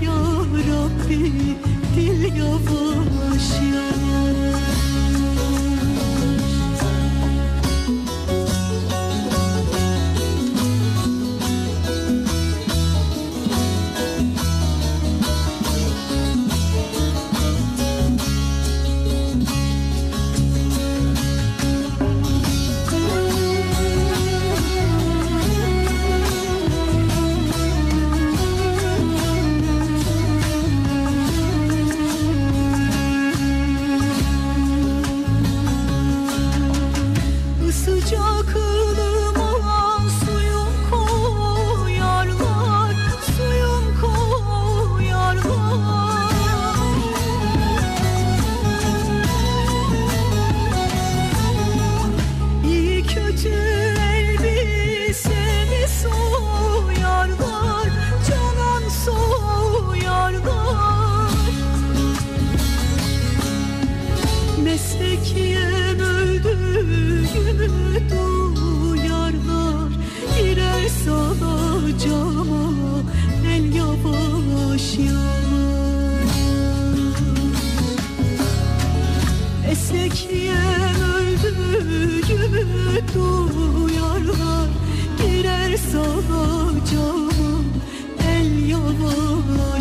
ya Rabbi dil yavaş ya Sekyen öldü gibi duyarlar. Girer sana camım el yalan